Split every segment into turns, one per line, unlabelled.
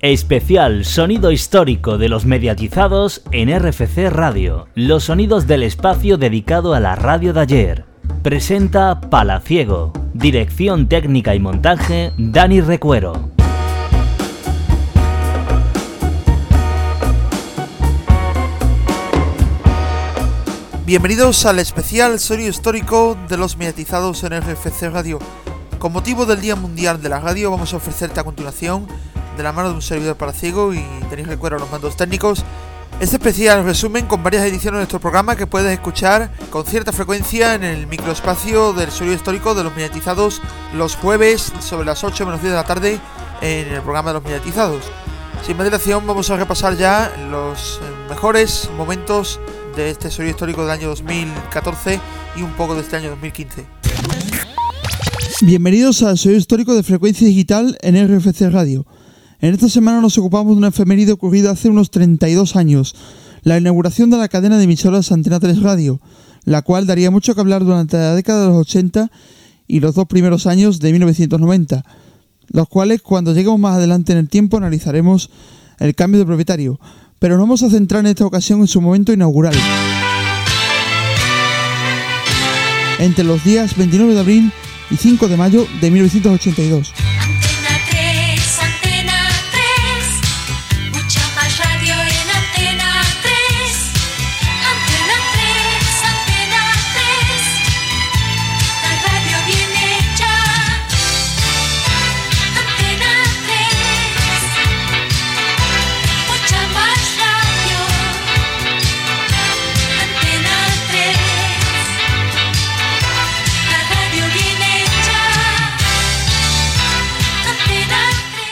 Especial Sonido Histórico de los Mediatizados en RFC Radio. Los sonidos del espacio dedicado a la radio de ayer. Presenta Palaciego. Dirección técnica y montaje Dani Recuero.
Bienvenidos al especial Sonido Histórico de los Mediatizados en RFC Radio. Con motivo del Día Mundial de la Radio vamos a ofrecerte a continuación de la mano de un servidor para ciego y tenéis recuerdo a los mandos técnicos. Este especial resumen con varias ediciones de nuestro programa que puedes escuchar con cierta frecuencia en el microespacio del sonido histórico de los mediatizados los jueves sobre las 8 menos 10 de la tarde en el programa de los mediatizados. Sin más dilación vamos a repasar ya los mejores momentos de este sonido histórico del año 2014 y un poco de este año 2015. Bienvenidos al sonido histórico de frecuencia digital en RFC Radio. En esta semana nos ocupamos de una efeméride ocurrida hace unos 32 años, la inauguración de la cadena de emisoras Antena 3 Radio, la cual daría mucho que hablar durante la década de los 80 y los dos primeros años de 1990, los cuales cuando lleguemos más adelante en el tiempo analizaremos el cambio de propietario, pero nos vamos a centrar en esta ocasión en su momento inaugural. Entre los días 29 de abril y 5 de mayo de 1982.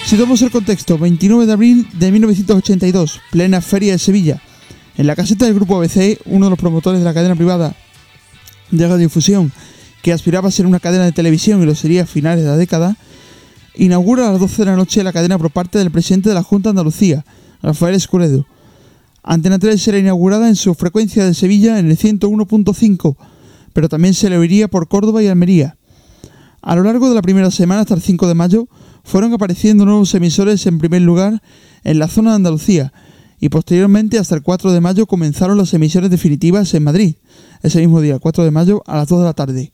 Si el contexto, 29 de abril de 1982, plena feria de Sevilla. En la caseta del grupo ABC, uno de los promotores de la cadena privada de radiodifusión, que aspiraba a ser una cadena de televisión y lo sería a finales de la década, inaugura a las 12 de la noche la cadena por parte del presidente de la Junta Andalucía, Rafael Escuredo. Antena 3 será inaugurada en su frecuencia de Sevilla en el 101.5, pero también se le oiría por Córdoba y Almería. A lo largo de la primera semana hasta el 5 de mayo, fueron apareciendo nuevos emisores en primer lugar en la zona de Andalucía y posteriormente hasta el 4 de mayo comenzaron las emisiones definitivas en Madrid, ese mismo día, 4 de mayo a las 2 de la tarde.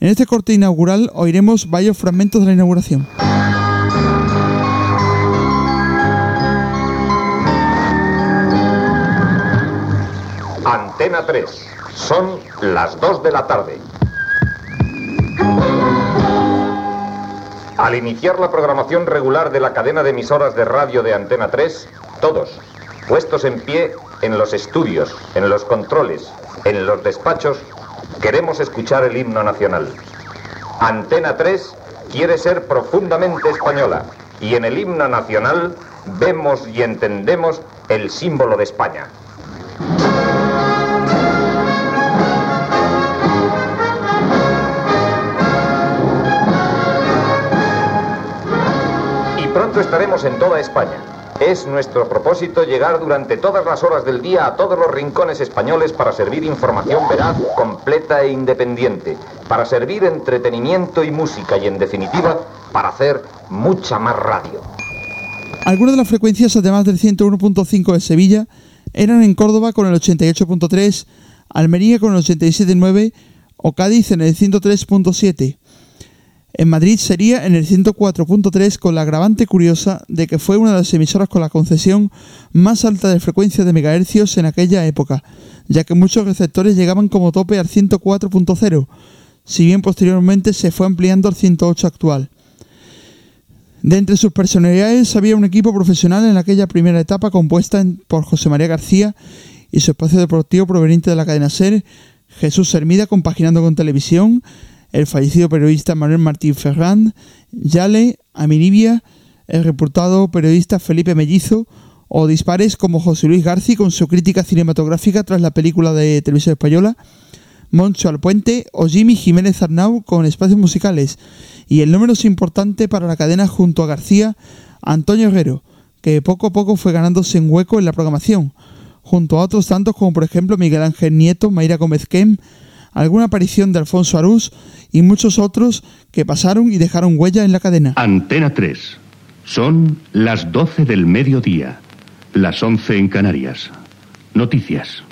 En este corte inaugural oiremos varios fragmentos de la inauguración.
Antena 3. Son las 2 de la tarde. Al iniciar la programación regular de la cadena de emisoras de radio de Antena 3, todos, puestos en pie en los estudios, en los controles, en los despachos, queremos escuchar el himno nacional. Antena 3 quiere ser profundamente española y en el himno nacional vemos y entendemos el símbolo de España. Pronto estaremos en toda España. Es nuestro propósito llegar durante todas las horas del día a todos los rincones españoles para servir información veraz, completa e independiente, para servir entretenimiento y música y, en definitiva, para hacer mucha más radio.
Algunas de las frecuencias, además del 101.5 de Sevilla, eran en Córdoba con el 88.3, Almería con el 87.9 o Cádiz en el 103.7. En Madrid sería en el 104.3 con la agravante curiosa de que fue una de las emisoras con la concesión más alta de frecuencia de megahercios en aquella época, ya que muchos receptores llegaban como tope al 104.0, si bien posteriormente se fue ampliando al 108 actual. De entre sus personalidades había un equipo profesional en aquella primera etapa compuesta por José María García y su espacio deportivo proveniente de la cadena SER, Jesús Hermida compaginando con televisión, el fallecido periodista Manuel Martín Ferrand, Yale, Aminibia, el reportado periodista Felipe Mellizo o dispares como José Luis García con su crítica cinematográfica tras la película de televisión española, Moncho Alpuente o Jimmy Jiménez Arnau con espacios musicales. Y el número importante para la cadena junto a García, Antonio Herrero, que poco a poco fue ganándose un hueco en la programación, junto a otros tantos como por ejemplo Miguel Ángel Nieto, Mayra Gómez Kem, alguna aparición de Alfonso Arús y muchos otros que pasaron y dejaron huella en la cadena.
Antena 3. Son las 12 del mediodía, las 11 en Canarias. Noticias.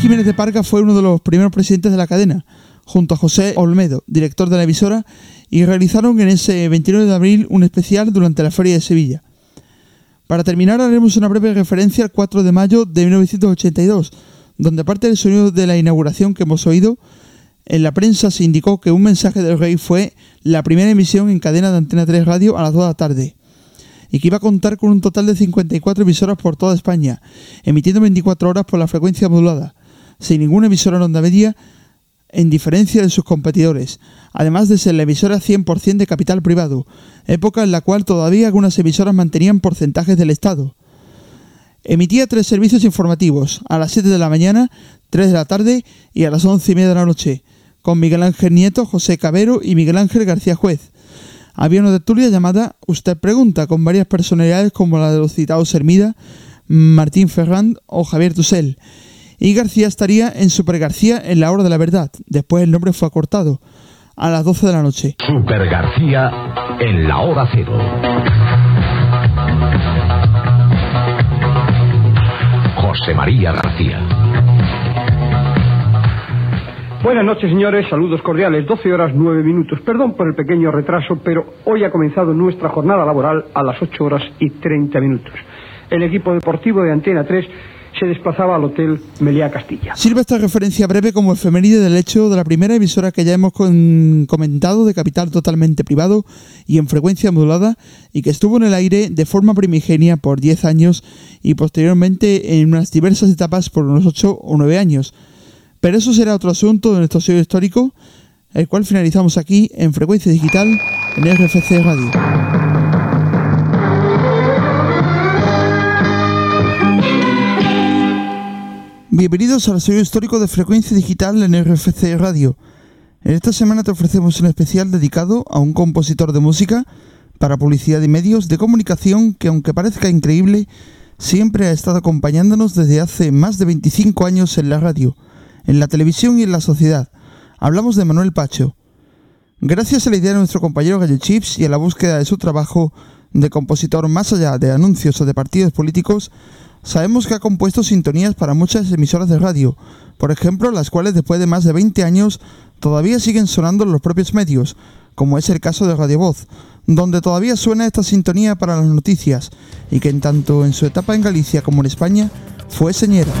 Jiménez de Parga fue uno de los primeros presidentes de la cadena, junto a José Olmedo, director de la emisora, y realizaron en ese 29 de abril un especial durante la Feria de Sevilla. Para terminar haremos una breve referencia al 4 de mayo de 1982, donde aparte del sonido de la inauguración que hemos oído, en la prensa se indicó que un mensaje del rey fue la primera emisión en cadena de Antena 3 Radio a las 2 de la tarde y que iba a contar con un total de 54 emisoras por toda España, emitiendo 24 horas por la frecuencia modulada sin ninguna emisora en onda media, en diferencia de sus competidores, además de ser la emisora 100% de capital privado, época en la cual todavía algunas emisoras mantenían porcentajes del Estado. Emitía tres servicios informativos, a las 7 de la mañana, 3 de la tarde y a las 11 y media de la noche, con Miguel Ángel Nieto, José Cabero y Miguel Ángel García Juez. Había una tertulia llamada Usted Pregunta, con varias personalidades como la de los citados Hermida, Martín Ferrand o Javier Tusell y García estaría en Super García en la hora de la verdad. Después el nombre fue acortado a las 12 de la noche.
Super García en la hora cero. José María García.
Buenas noches, señores. Saludos cordiales. 12 horas 9 minutos. Perdón por el pequeño retraso, pero hoy ha comenzado nuestra jornada laboral a las 8 horas y 30 minutos. El equipo deportivo de Antena 3 se desplazaba al Hotel Meliá Castilla.
Sirve esta referencia breve como efeméride del hecho de la primera emisora que ya hemos comentado de capital totalmente privado y en frecuencia modulada y que estuvo en el aire de forma primigenia por 10 años y posteriormente en unas diversas etapas por unos 8 o 9 años. Pero eso será otro asunto de nuestro sello histórico, el cual finalizamos aquí en frecuencia digital en RFC Radio. Bienvenidos al sello histórico de frecuencia digital en RFC Radio. En esta semana te ofrecemos un especial dedicado a un compositor de música para publicidad y medios de comunicación que aunque parezca increíble, siempre ha estado acompañándonos desde hace más de 25 años en la radio, en la televisión y en la sociedad. Hablamos de Manuel Pacho. Gracias a la idea de nuestro compañero Gallo Chips y a la búsqueda de su trabajo de compositor más allá de anuncios o de partidos políticos, Sabemos que ha compuesto sintonías para muchas emisoras de radio, por ejemplo, las cuales después de más de 20 años todavía siguen sonando en los propios medios, como es el caso de Radio Voz, donde todavía suena esta sintonía para las noticias y que en tanto en su etapa en Galicia como en España fue señera.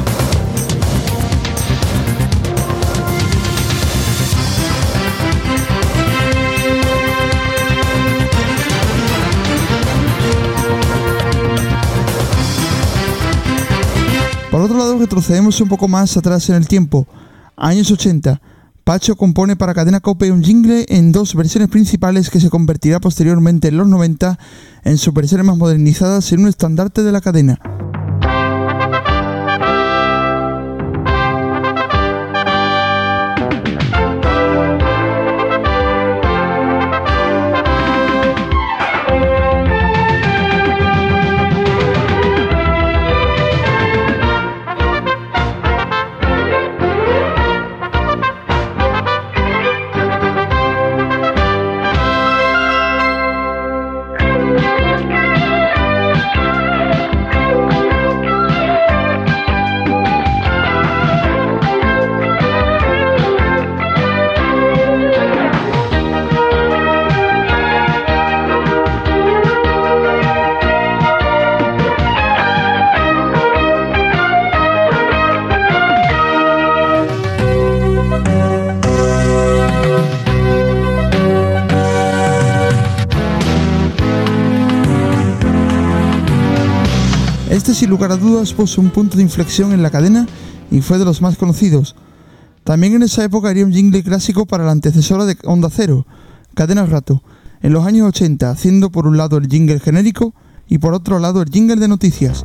Retrocedemos un poco más atrás en el tiempo. Años 80. Pacho compone para Cadena Cope un jingle en dos versiones principales que se convertirá posteriormente en los 90 en sus versiones más modernizadas en un estandarte de la cadena. Lugar dudas puso un punto de inflexión en la cadena y fue de los más conocidos. También en esa época haría un jingle clásico para la antecesora de Onda Cero, Cadena Rato, en los años 80, haciendo por un lado el jingle genérico y por otro lado el jingle de noticias.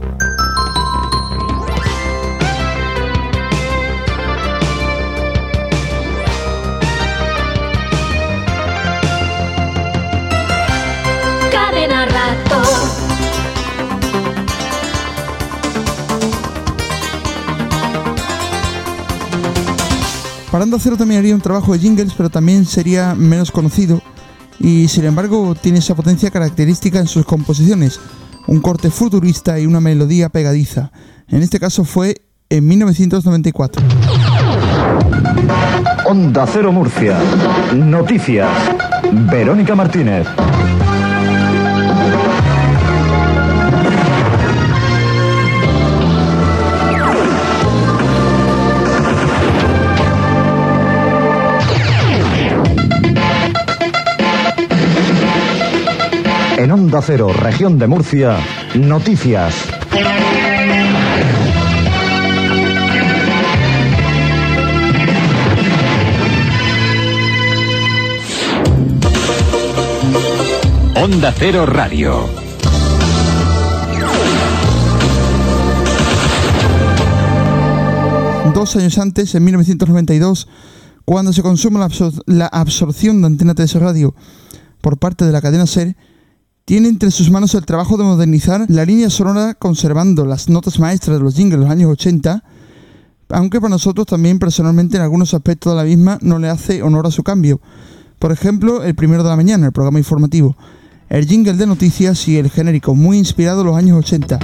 Para Onda Cero también haría un trabajo de jingles, pero también sería menos conocido y sin embargo tiene esa potencia característica en sus composiciones, un corte futurista y una melodía pegadiza. En este caso fue en 1994.
Onda Cero Murcia. Noticias. Verónica Martínez. En Onda Cero, región de Murcia, noticias.
Onda Cero Radio.
Dos años antes, en 1992, cuando se consume la, absor- la absorción de Antena 3 Radio por parte de la cadena SER, tiene entre sus manos el trabajo de modernizar la línea sonora conservando las notas maestras de los jingles de los años 80, aunque para nosotros también personalmente en algunos aspectos de la misma no le hace honor a su cambio. Por ejemplo, el primero de la mañana, el programa informativo, el jingle de noticias y el genérico, muy inspirado en los años 80.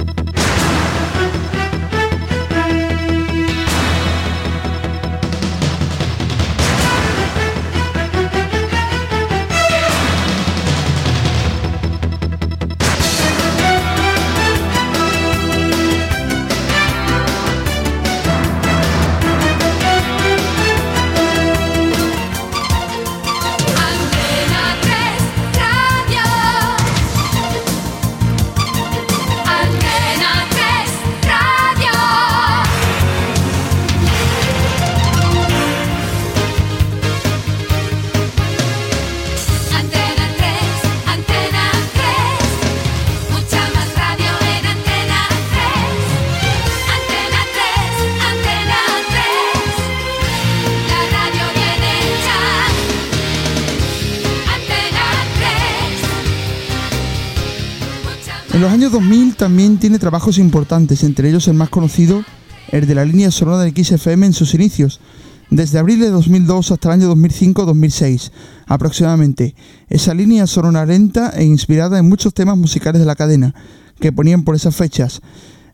Años 2000 también tiene trabajos importantes, entre ellos el más conocido, el de la línea sonora del XFM en sus inicios, desde abril de 2002 hasta el año 2005-2006 aproximadamente. Esa línea sonora lenta e inspirada en muchos temas musicales de la cadena que ponían por esas fechas.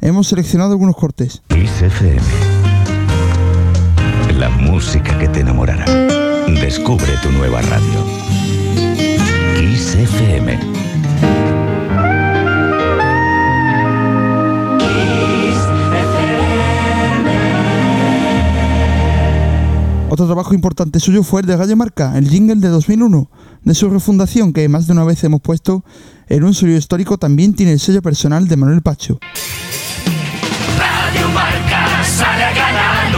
Hemos seleccionado algunos cortes.
Kiss FM. La música que te enamorará. Descubre tu nueva radio. Kiss
Otro trabajo importante suyo fue el de Gallo Marca, el jingle de 2001, de su refundación que más de una vez hemos puesto en un sello histórico, también tiene el sello personal de Manuel Pacho.
Radio Marca sale a ganar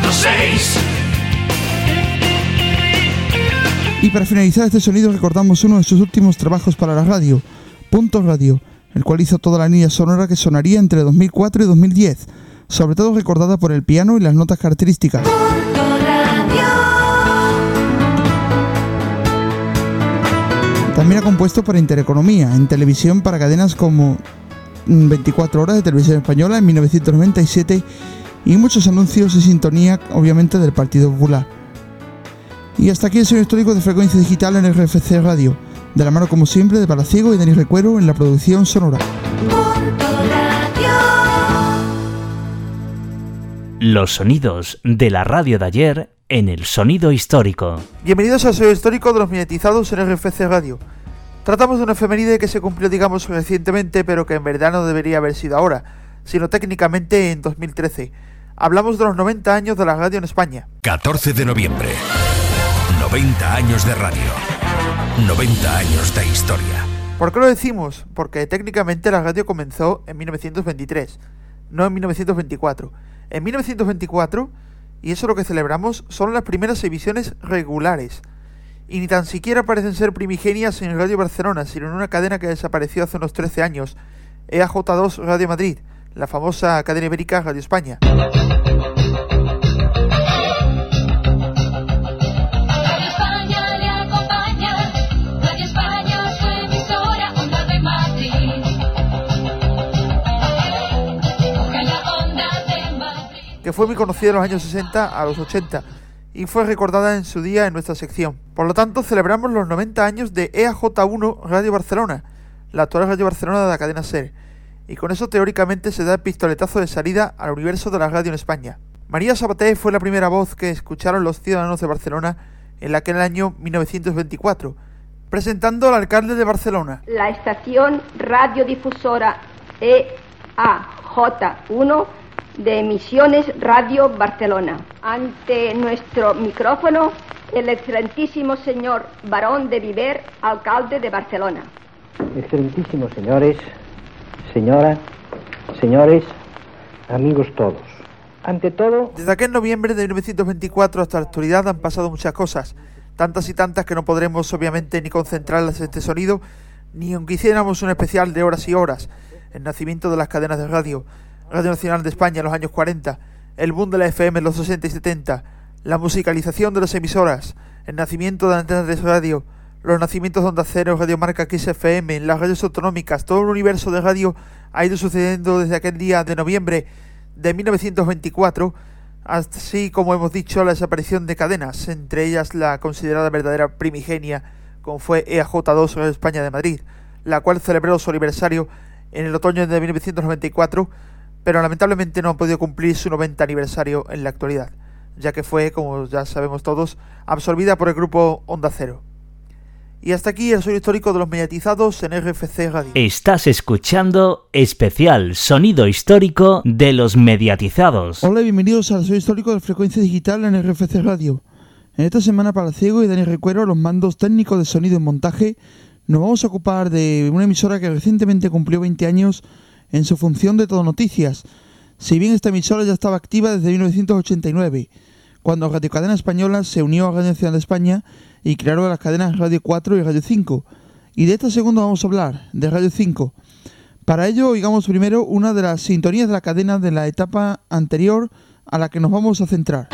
94.6.
Y para finalizar este sonido recordamos uno de sus últimos trabajos para la radio, Punto Radio, el cual hizo toda la línea sonora que sonaría entre 2004 y 2010, sobre todo recordada por el piano y las notas características. También ha compuesto para Intereconomía, en televisión para cadenas como mm, 24 horas de televisión española en 1997 y muchos anuncios y sintonía, obviamente, del Partido Popular. Y hasta aquí el sonido histórico de frecuencia digital en RFC Radio, de la mano como siempre de Palaciego y Denis Recuero en la producción sonora.
Los sonidos de la radio de ayer en el sonido histórico.
Bienvenidos al sonido histórico de los minetizados en RFC Radio. Tratamos de una efeméride que se cumplió, digamos, recientemente, pero que en verdad no debería haber sido ahora, sino técnicamente en 2013. Hablamos de los 90 años de la radio en España.
14 de noviembre. 90 años de radio. 90 años de historia.
¿Por qué lo decimos? Porque técnicamente la radio comenzó en 1923, no en 1924. En 1924, y eso lo que celebramos, son las primeras emisiones regulares. Y ni tan siquiera parecen ser primigenias en Radio Barcelona, sino en una cadena que desapareció hace unos 13 años, EAJ2 Radio Madrid, la famosa cadena ibérica Radio España. Que fue muy conocida en los años 60 a los 80 y fue recordada en su día en nuestra sección. Por lo tanto, celebramos los 90 años de E EAJ1 Radio Barcelona, la actual Radio Barcelona de la cadena SER, y con eso teóricamente se da el pistoletazo de salida al universo de la radio en España. María Sabaté fue la primera voz que escucharon los ciudadanos de Barcelona en aquel año 1924, presentando al alcalde de Barcelona.
La estación radiodifusora E EAJ1 de Emisiones Radio Barcelona. Ante nuestro micrófono, el excelentísimo señor Barón de Viver, alcalde de Barcelona.
Excelentísimos señores, señora, señores, amigos todos. Ante todo,
Desde aquel noviembre de 1924 hasta la actualidad han pasado muchas cosas, tantas y tantas que no podremos obviamente ni concentrarlas en este sonido, ni aunque hiciéramos un especial de horas y horas. El nacimiento de las cadenas de radio, Radio Nacional de España en los años 40, el boom de la FM en los 60 y 70, la musicalización de las emisoras, el nacimiento de antenas de radio, los nacimientos de Onda Cero, Radio Marca XFM, las radios autonómicas, todo el universo de radio ha ido sucediendo desde aquel día de noviembre de 1924, así como hemos dicho la desaparición de cadenas, entre ellas la considerada verdadera primigenia, como fue E EAJ2 Radio España de Madrid, la cual celebró su aniversario en el otoño de 1994, pero lamentablemente no ha podido cumplir su 90 aniversario en la actualidad, ya que fue, como ya sabemos todos, absorbida por el grupo Onda Cero. Y hasta aquí el sonido histórico de los mediatizados en RFC Radio.
Estás escuchando especial sonido histórico de los mediatizados.
Hola y bienvenidos al sonido histórico de frecuencia digital en RFC Radio. En esta semana para Ciego y Dani Recuero, los mandos técnicos de sonido y montaje, nos vamos a ocupar de una emisora que recientemente cumplió 20 años en su función de todo noticias. Si bien esta emisora ya estaba activa desde 1989, cuando Radio Cadena Española se unió a Radio Nacional de España y crearon las cadenas Radio 4 y Radio 5. Y de esta segunda vamos a hablar, de Radio 5. Para ello, oigamos primero una de las sintonías de la cadena de la etapa anterior a la que nos vamos a centrar.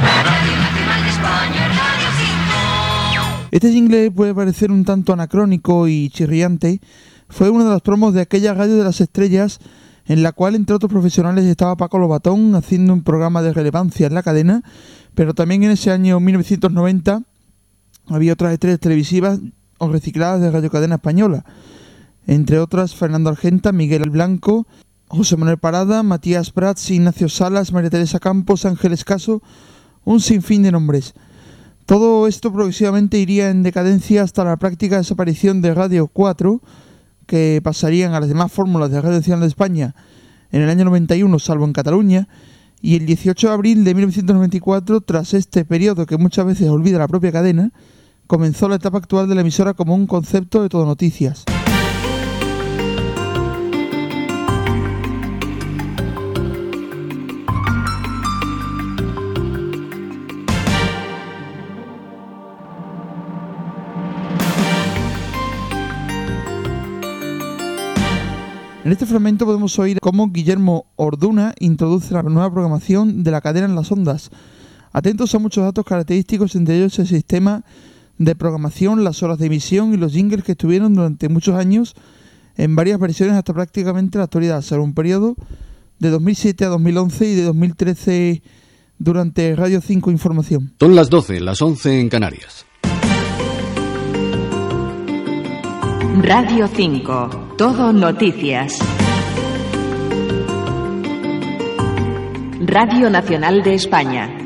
Este jingle puede parecer un tanto anacrónico y chirriante. Fue una de las promos de aquella radio de las estrellas en la cual entre otros profesionales estaba Paco Lobatón haciendo un programa de relevancia en la cadena, pero también en ese año 1990 había otras estrellas televisivas o recicladas de Radio Cadena Española, entre otras Fernando Argenta, Miguel Blanco, José Manuel Parada, Matías Prats, Ignacio Salas, María Teresa Campos, Ángeles Caso, un sinfín de nombres. Todo esto progresivamente iría en decadencia hasta la práctica desaparición de Radio 4, que pasarían a las demás fórmulas de Radio Nacional de España en el año 91, salvo en Cataluña, y el 18 de abril de 1994, tras este periodo que muchas veces olvida la propia cadena, comenzó la etapa actual de la emisora como un concepto de todo noticias. En este fragmento podemos oír cómo Guillermo Orduna introduce la nueva programación de la cadena en las ondas. Atentos a muchos datos característicos, entre ellos el sistema de programación, las horas de emisión y los jingles que estuvieron durante muchos años en varias versiones hasta prácticamente la actualidad, salvo un periodo de 2007 a 2011 y de 2013 durante Radio 5 Información.
Son las 12, las 11 en Canarias.
Radio 5. Todo noticias. Radio Nacional de España.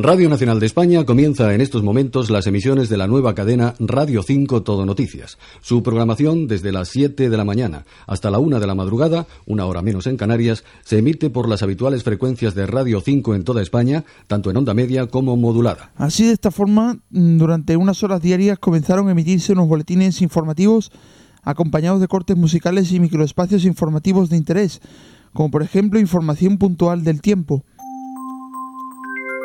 Radio Nacional de España comienza en estos momentos las emisiones de la nueva cadena Radio 5 Todo Noticias. Su programación desde las 7 de la mañana hasta la 1 de la madrugada, una hora menos en Canarias, se emite por las habituales frecuencias de Radio 5 en toda España, tanto en onda media como modulada.
Así de esta forma, mm, durante unas horas diarias comenzaron a emitirse unos boletines informativos acompañados de cortes musicales y microespacios informativos de interés, como por ejemplo información puntual del tiempo.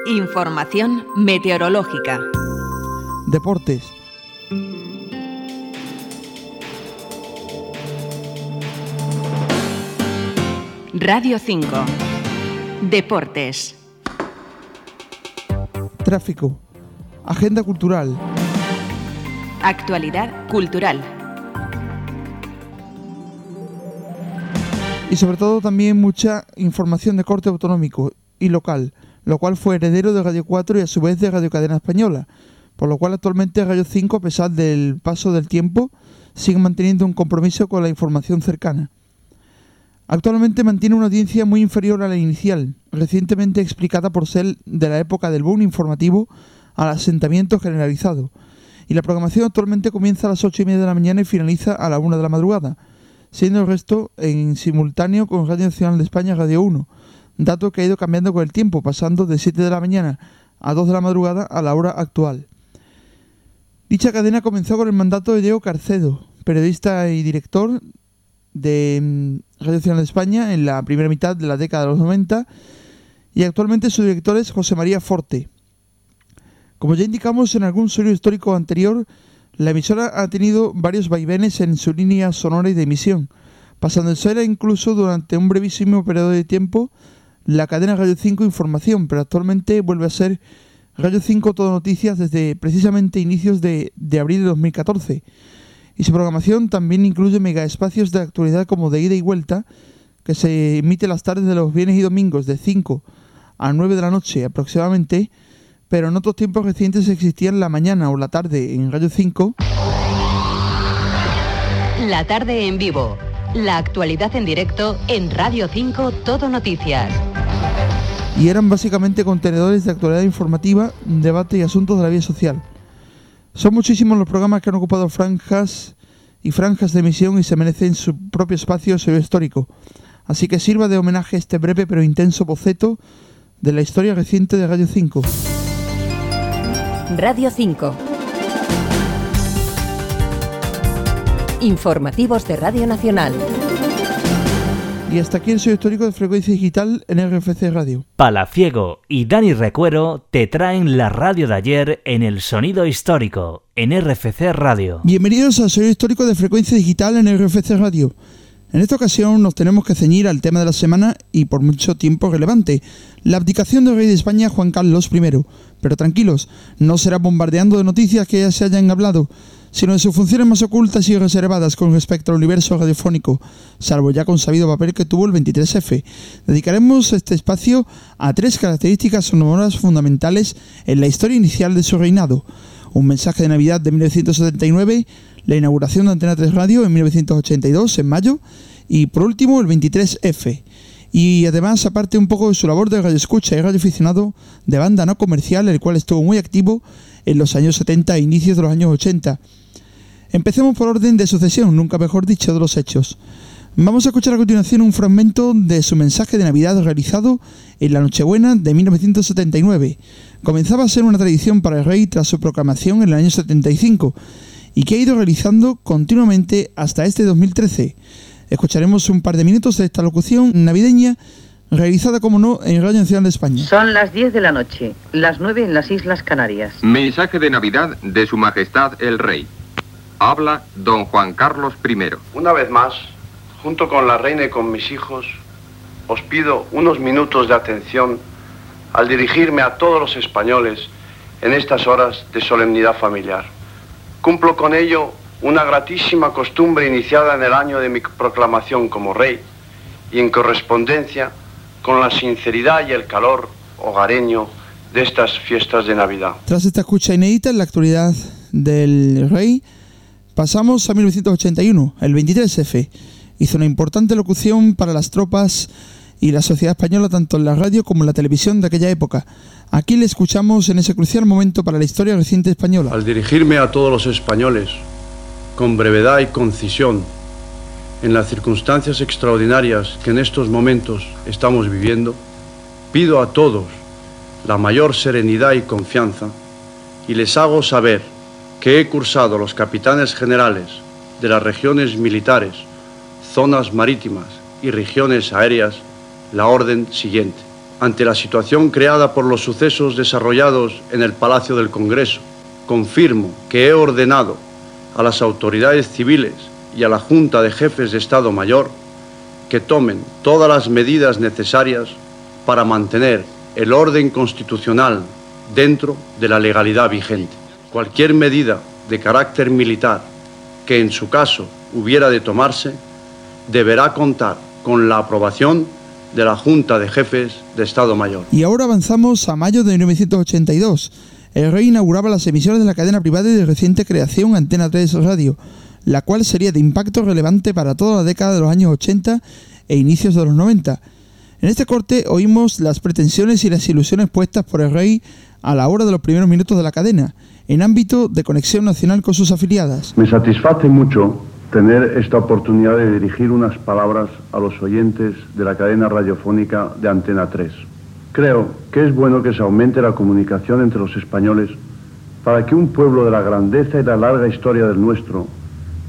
Información meteorológica.
Deportes.
Radio 5. Deportes.
Tráfico. Agenda cultural.
Actualidad cultural.
y sobre todo también mucha información de corte autonómico y local, lo cual fue heredero de Radio 4 y a su vez de Radio Cadena Española, por lo cual actualmente Radio 5, a pesar del paso del tiempo, sigue manteniendo un compromiso con la información cercana. Actualmente mantiene una audiencia muy inferior a la inicial, recientemente explicada por ser de la época del boom informativo al asentamiento generalizado, y la programación actualmente comienza a las 8 y media de la mañana y finaliza a la 1 de la madrugada, siendo el resto en simultáneo con Radio Nacional de España Radio 1, dato que ha ido cambiando con el tiempo, pasando de 7 de la mañana a 2 de la madrugada a la hora actual. Dicha cadena comenzó con el mandato de Diego Carcedo, periodista y director de mm, Radio Nacional de España en la primera mitad de la década de los 90 y actualmente su director es José María Forte. Como ya indicamos en algún suelo histórico anterior, la emisora ha tenido varios vaivenes en su línea sonora y de emisión, pasando de ser incluso durante un brevísimo periodo de tiempo la cadena Radio 5 Información, pero actualmente vuelve a ser Radio 5 Todo Noticias desde precisamente inicios de, de abril de 2014. Y su programación también incluye mega espacios de actualidad como de ida y vuelta, que se emite las tardes de los viernes y domingos de 5 a 9 de la noche aproximadamente, pero en otros tiempos recientes existían la mañana o la tarde en Radio 5.
La tarde en vivo. La actualidad en directo en Radio 5 Todo Noticias.
Y eran básicamente contenedores de actualidad informativa, debate y asuntos de la vida social. Son muchísimos los programas que han ocupado franjas y franjas de emisión y se merecen su propio espacio histórico. Así que sirva de homenaje este breve pero intenso boceto de la historia reciente de Radio 5.
Radio 5. Informativos de Radio Nacional.
Y hasta aquí el sello histórico de frecuencia digital en RFC Radio.
Palaciego y Dani Recuero te traen la radio de ayer en el sonido histórico en RFC Radio.
Bienvenidos al sello histórico de frecuencia digital en RFC Radio. En esta ocasión nos tenemos que ceñir al tema de la semana y por mucho tiempo relevante, la abdicación del rey de España Juan Carlos I. Pero tranquilos, no será bombardeando de noticias que ya se hayan hablado, sino de sus funciones más ocultas y reservadas con respecto al universo radiofónico, salvo ya con sabido papel que tuvo el 23F. Dedicaremos este espacio a tres características sonoras fundamentales en la historia inicial de su reinado. Un mensaje de Navidad de 1979, la inauguración de Antena 3 Radio en 1982, en mayo, y por último el 23F. Y además, aparte un poco de su labor de radioescucha y radioaficionado de banda no comercial, el cual estuvo muy activo en los años 70 e inicios de los años 80. Empecemos por orden de sucesión, nunca mejor dicho, de los hechos. Vamos a escuchar a continuación un fragmento de su mensaje de Navidad realizado en la Nochebuena de 1979. Comenzaba a ser una tradición para el rey tras su proclamación en el año 75 y que ha ido realizando continuamente hasta este 2013. Escucharemos un par de minutos de esta locución navideña realizada, como no, en Radio Nacional de España.
Son las 10 de la noche, las 9 en las Islas Canarias.
Mensaje de Navidad de Su Majestad el Rey. Habla don Juan Carlos I.
Una vez más, junto con la reina y con mis hijos, os pido unos minutos de atención al dirigirme a todos los españoles en estas horas de solemnidad familiar. Cumplo con ello una gratísima costumbre iniciada en el año de mi proclamación como rey y en correspondencia con la sinceridad y el calor hogareño de estas fiestas de Navidad.
Tras esta escucha inédita en la actualidad del rey, pasamos a 1981. El 23F hizo una importante locución para las tropas y la sociedad española tanto en la radio como en la televisión de aquella época. Aquí le escuchamos en ese crucial momento para la historia reciente española.
Al dirigirme a todos los españoles, con brevedad y concisión, en las circunstancias extraordinarias que en estos momentos estamos viviendo, pido a todos la mayor serenidad y confianza y les hago saber que he cursado los capitanes generales de las regiones militares, zonas marítimas y regiones aéreas la orden siguiente. Ante la situación creada por los sucesos desarrollados en el Palacio del Congreso, confirmo que he ordenado a las autoridades civiles y a la Junta de Jefes de Estado Mayor que tomen todas las medidas necesarias para mantener el orden constitucional dentro de la legalidad vigente. Cualquier medida de carácter militar que en su caso hubiera de tomarse deberá contar con la aprobación de la Junta de Jefes de Estado Mayor.
Y ahora avanzamos a mayo de 1982. El rey inauguraba las emisiones de la cadena privada y de reciente creación Antena 3 Radio, la cual sería de impacto relevante para toda la década de los años 80 e inicios de los 90. En este corte oímos las pretensiones y las ilusiones puestas por el rey a la hora de los primeros minutos de la cadena, en ámbito de conexión nacional con sus afiliadas.
Me satisface mucho tener esta oportunidad de dirigir unas palabras a los oyentes de la cadena radiofónica de Antena 3. Creo que es bueno que se aumente la comunicación entre los españoles para que un pueblo de la grandeza y la larga historia del nuestro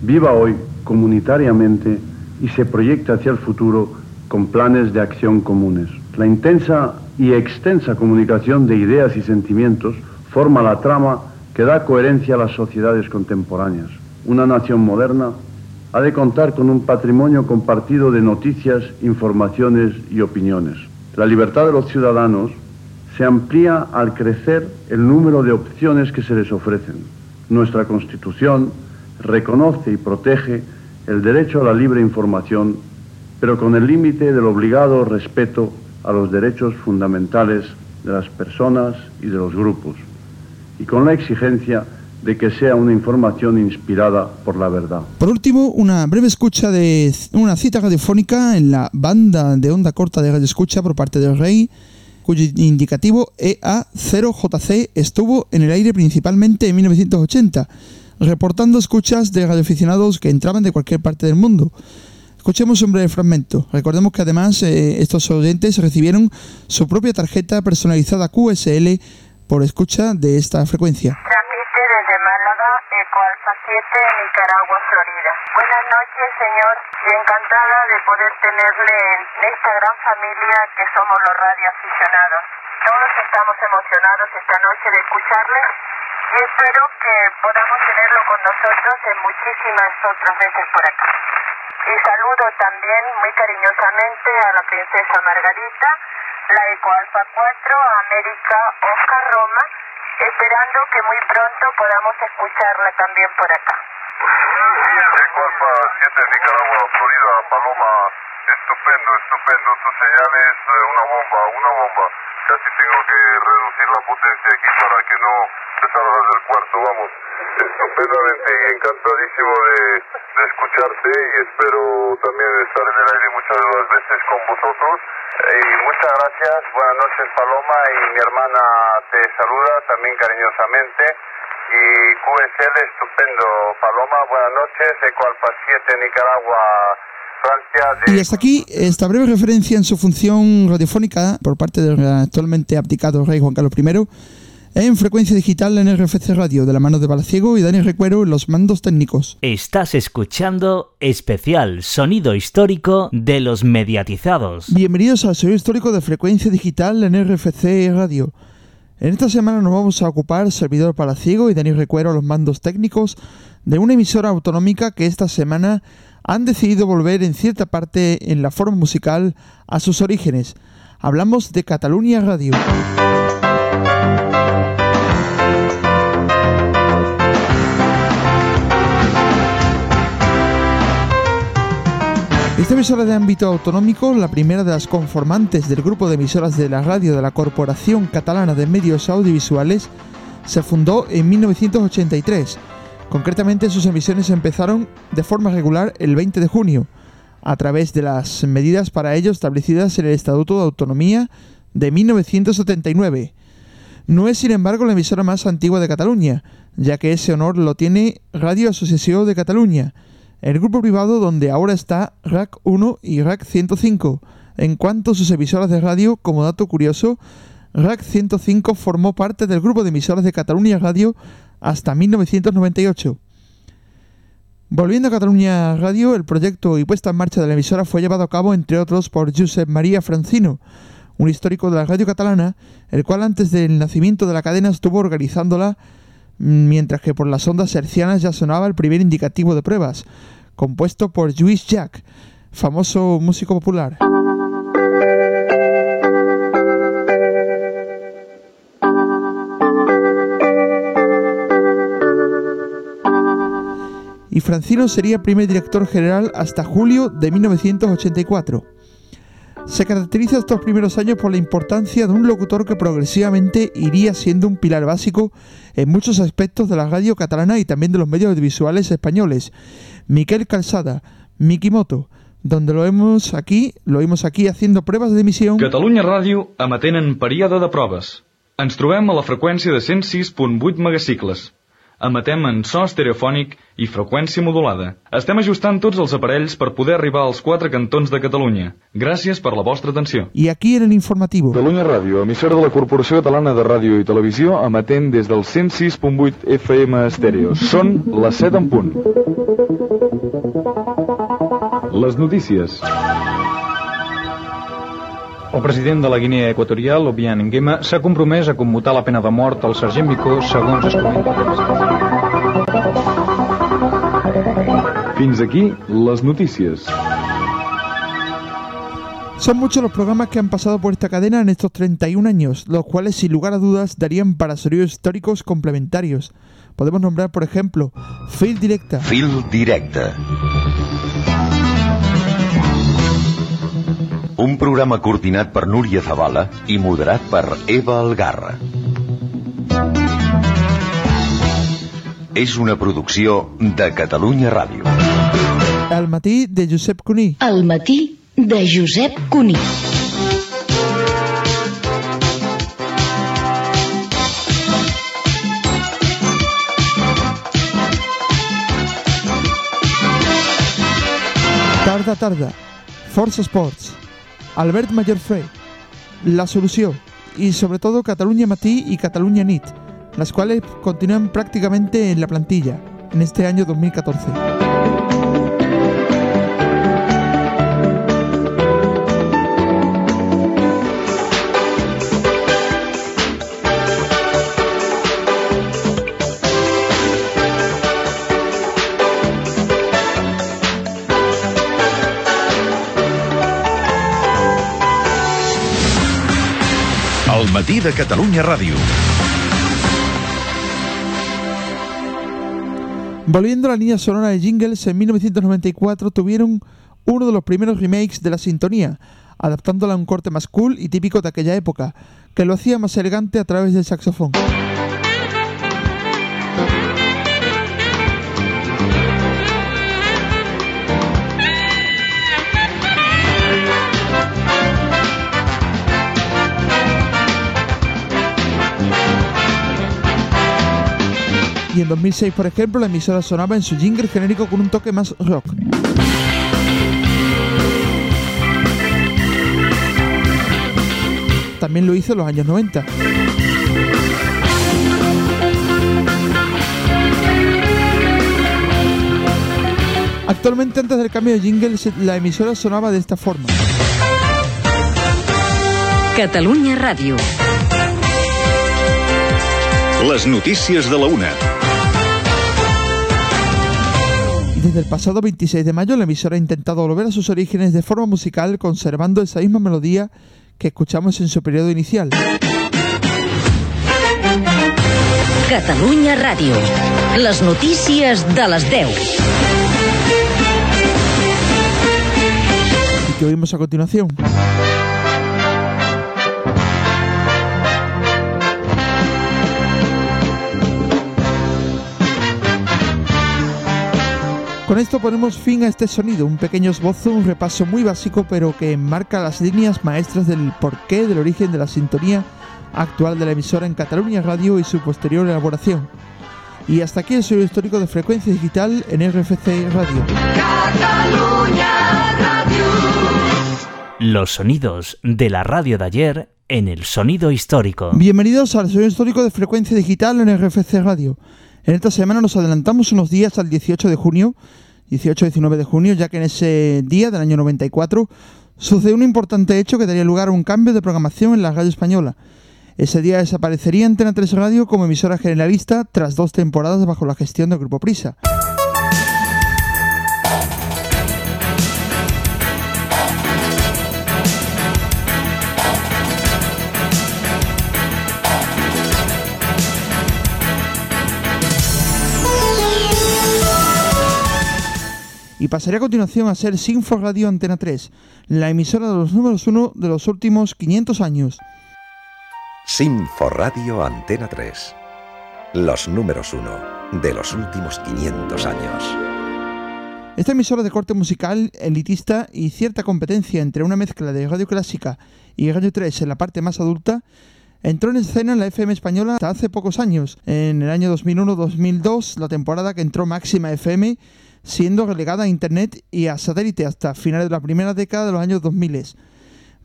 viva hoy comunitariamente y se proyecte hacia el futuro con planes de acción comunes. La intensa y extensa comunicación de ideas y sentimientos forma la trama que da coherencia a las sociedades contemporáneas. Una nación moderna ha de contar con un patrimonio compartido de noticias, informaciones y opiniones. La libertad de los ciudadanos se amplía al crecer el número de opciones que se les ofrecen. Nuestra Constitución reconoce y protege el derecho a la libre información, pero con el límite del obligado respeto a los derechos fundamentales de las personas y de los grupos, y con la exigencia de que sea una información inspirada por la verdad.
Por último, una breve escucha de una cita radiofónica en la banda de onda corta de radio escucha por parte del rey, cuyo indicativo EA0JC estuvo en el aire principalmente en 1980, reportando escuchas de radioaficionados que entraban de cualquier parte del mundo. Escuchemos un breve fragmento. Recordemos que además eh, estos oyentes recibieron su propia tarjeta personalizada QSL por escucha de esta frecuencia.
Transmite desde Málaga, Eco Alfa 7, Nicaragua, Florida. Buenas noches, señor, y encantada de poder tenerle en esta gran familia que somos los radioaficionados. Todos estamos emocionados esta noche de escucharle espero que podamos tenerlo con nosotros en muchísimas otras veces por acá. Y saludo también muy cariñosamente a la princesa Margarita, la Eco Alfa 4, América Oscar Roma, esperando que muy pronto podamos escucharla también por acá.
Eco Alfa 7, Nicaragua, Florida, Paloma, estupendo, estupendo, tu señal es eh, una bomba, una bomba. Casi tengo que reducir la potencia aquí para que no te salgas del cuarto, vamos. Estupendamente y encantadísimo de, escucharte y espero también estar en el aire muchas de veces con vosotros. Y muchas gracias, buenas noches Paloma y mi hermana te saluda también cariñosamente. Y QSL, estupendo Paloma, buenas noches, Eco Alfa 7 Nicaragua, Francia. De...
Y hasta aquí esta breve referencia en su función radiofónica por parte del actualmente abdicado rey Juan Carlos I en frecuencia digital en RFC Radio de la mano de Balaciego y Dani Recuero en los mandos técnicos.
Estás escuchando especial sonido histórico de los mediatizados.
Bienvenidos al sonido histórico de frecuencia digital en RFC Radio. En esta semana nos vamos a ocupar servidor Palaciego y Dani Recuero a los mandos técnicos de una emisora autonómica que esta semana han decidido volver en cierta parte en la forma musical a sus orígenes. Hablamos de Cataluña Radio. Esta emisora de ámbito autonómico, la primera de las conformantes del grupo de emisoras de la radio de la Corporación Catalana de Medios Audiovisuales, se fundó en 1983. Concretamente sus emisiones empezaron de forma regular el 20 de junio, a través de las medidas para ello establecidas en el Estatuto de Autonomía de 1979. No es, sin embargo, la emisora más antigua de Cataluña, ya que ese honor lo tiene Radio Asociación de Cataluña, el grupo privado donde ahora está RAC 1 y RAC 105. En cuanto a sus emisoras de radio, como dato curioso, RAC 105 formó parte del grupo de emisoras de Cataluña Radio hasta 1998. Volviendo a Cataluña Radio, el proyecto y puesta en marcha de la emisora fue llevado a cabo, entre otros, por Josep María Francino, un histórico de la radio catalana, el cual antes del nacimiento de la cadena estuvo organizándola, mientras que por las ondas hercianas ya sonaba el primer indicativo de pruebas, compuesto por Lluís Jack, famoso músico popular. Y Francino sería primer director general hasta julio de 1984. Se caracteriza estos primeros años por la importancia de un locutor que progresivamente iría siendo un pilar básico en muchos aspectos de la radio catalana y también de los medios audiovisuales españoles. Miquel Calzada, Miki Moto, donde lo vemos aquí, lo vimos aquí haciendo pruebas de emisión.
Catalunya Ràdio emetent en període de proves. Ens trobem a la freqüència de 106.8 megacicles. Emetem en so estereofònic i freqüència modulada. Estem ajustant tots els aparells per poder arribar als quatre cantons de Catalunya. Gràcies per la vostra atenció.
Y aquí en el informativo.
Catalunya Ràdio, emissora de la Corporació Catalana de Ràdio i Televisió, emetent des del 106.8 FM estèreo. Són les 7 en punt. Les notícies.
El president de la Guinea Equatorial, Obiang Nguema, s'ha compromès a commutar la pena de mort al sergent Micó, segons es comenta.
Fins aquí les notícies.
Son muchos los programas que han pasado por esta cadena en estos 31 años, los cuales sin lugar a dudas darían para sonidos históricos complementarios. Podemos nombrar, por ejemplo, Fil Directa,
Fil directe. Un programa coordinat per Núria Zavala i moderat per Eva Algarra. És una producció de Catalunya Ràdio.
El matí de Josep Cuní.
El matí de Josep Cuní.
Tarda Tarda, Força Sports, Albert Mallorfré, La Solució y sobre todo Cataluña Matí y Cataluña Nit, las cuales continúan prácticamente en la plantilla en este año 2014.
De Catalunya Ràdio.
Volviendo a la línea sonora de jingles, en 1994 tuvieron uno de los primeros remakes de la sintonía, adaptándola a un corte más cool y típico de aquella época, que lo hacía más elegante a través del saxofón. Y en 2006, por ejemplo, la emisora sonaba en su jingle genérico con un toque más rock. También lo hizo en los años 90. Actualmente, antes del cambio de jingle, la emisora sonaba de esta forma.
Catalunya Ràdio.
Les notícies de la una.
Desde el pasado 26 de mayo, la emisora ha intentado volver a sus orígenes de forma musical, conservando esa misma melodía que escuchamos en su periodo inicial.
Catalunya Ràdio. Les notícies de les 10.
y que oímos a continuación. Con esto ponemos fin a este sonido, un pequeño esbozo, un repaso muy básico, pero que marca las líneas maestras del porqué del origen de la sintonía actual de la emisora en Cataluña Radio y su posterior elaboración. Y hasta aquí el sonido histórico de frecuencia digital en RFC Radio.
Los sonidos de la radio de ayer en el sonido histórico.
Bienvenidos al sonido histórico de frecuencia digital en RFC Radio. En esta semana nos adelantamos unos días al 18 de junio, 18-19 de junio, ya que en ese día del año 94 sucedió un importante hecho que daría lugar a un cambio de programación en la radio española. Ese día desaparecería Antena 3 Radio como emisora generalista tras dos temporadas bajo la gestión del Grupo Prisa. Y pasaría a continuación a ser Sinfo Radio Antena 3, la emisora de los números 1 de los últimos 500 años.
Sinfo Radio Antena 3. Los números 1 de los últimos 500 años.
Esta emisora de corte musical, elitista y cierta competencia entre una mezcla de radio clásica y radio 3 en la parte más adulta, entró en escena en la FM española hasta hace pocos años, en el año 2001-2002, la temporada que entró Máxima FM, siendo relegada a Internet y a satélite hasta finales de la primera década de los años 2000.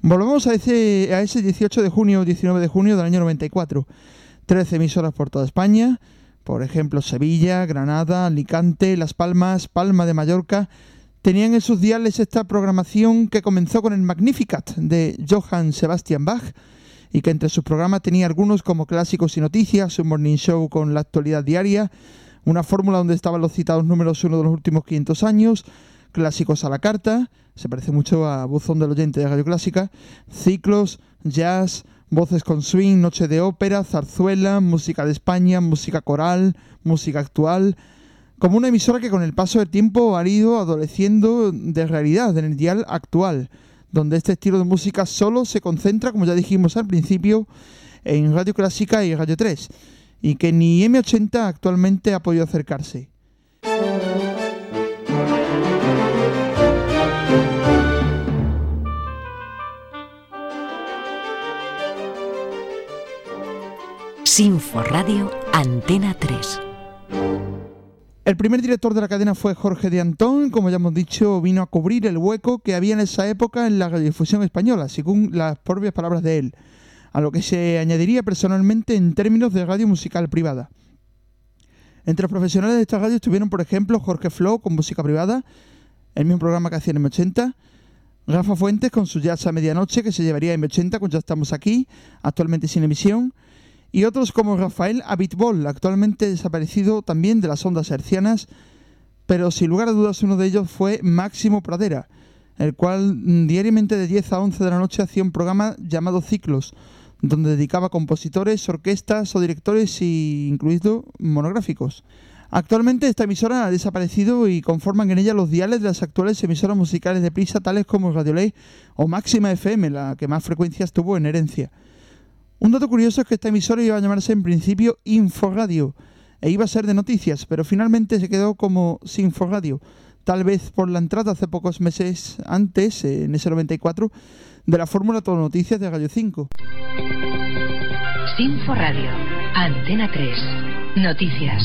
Volvemos a ese, a ese 18 de junio 19 de junio del año 94. 13 emisoras por toda España, por ejemplo Sevilla, Granada, Alicante, Las Palmas, Palma de Mallorca, tenían en sus diales esta programación que comenzó con el Magnificat de Johann Sebastian Bach y que entre sus programas tenía algunos como clásicos y noticias, un morning show con la actualidad diaria, una fórmula donde estaban los citados números uno de los últimos 500 años, clásicos a la carta, se parece mucho a Buzón del Oyente de Radio Clásica, ciclos, jazz, voces con swing, noche de ópera, zarzuela, música de España, música coral, música actual, como una emisora que con el paso del tiempo ha ido adoleciendo de realidad en el dial actual, donde este estilo de música solo se concentra, como ya dijimos al principio, en Radio Clásica y Radio 3, y que ni M80 actualmente ha podido acercarse.
Sinfo Radio Antena 3.
El primer director de la cadena fue Jorge de Antón, como ya hemos dicho, vino a cubrir el hueco que había en esa época en la radiodifusión española, según las propias palabras de él, a lo que se añadiría personalmente en términos de radio musical privada. Entre los profesionales de esta radio estuvieron, por ejemplo, Jorge Flo con música privada, el mismo programa que hacía en M80, Rafa Fuentes con su jazz a medianoche que se llevaría en M80 cuando ya estamos aquí, actualmente sin emisión, y otros como Rafael Abitbol, actualmente desaparecido también de las ondas hercianas, pero sin lugar a dudas uno de ellos fue Máximo Pradera, el cual mm, diariamente de 10 a 11 de la noche hacía un programa llamado Ciclos, donde dedicaba compositores, orquestas o directores y incluido monográficos. Actualmente esta emisora ha desaparecido y conforman en ella los diales de las actuales emisoras musicales de prisa tales como Radio Ley o Máxima FM, la que más frecuencias tuvo en herencia. Un dato curioso es que esta emisora iba a llamarse en principio Inforadio e iba a ser de noticias, pero finalmente se quedó como Sinforadio, tal vez por la entrada hace pocos meses antes, en ese 94, de la fórmula Todo Noticias de Radio 5.
Sinfo Radio Antena 3. Noticias.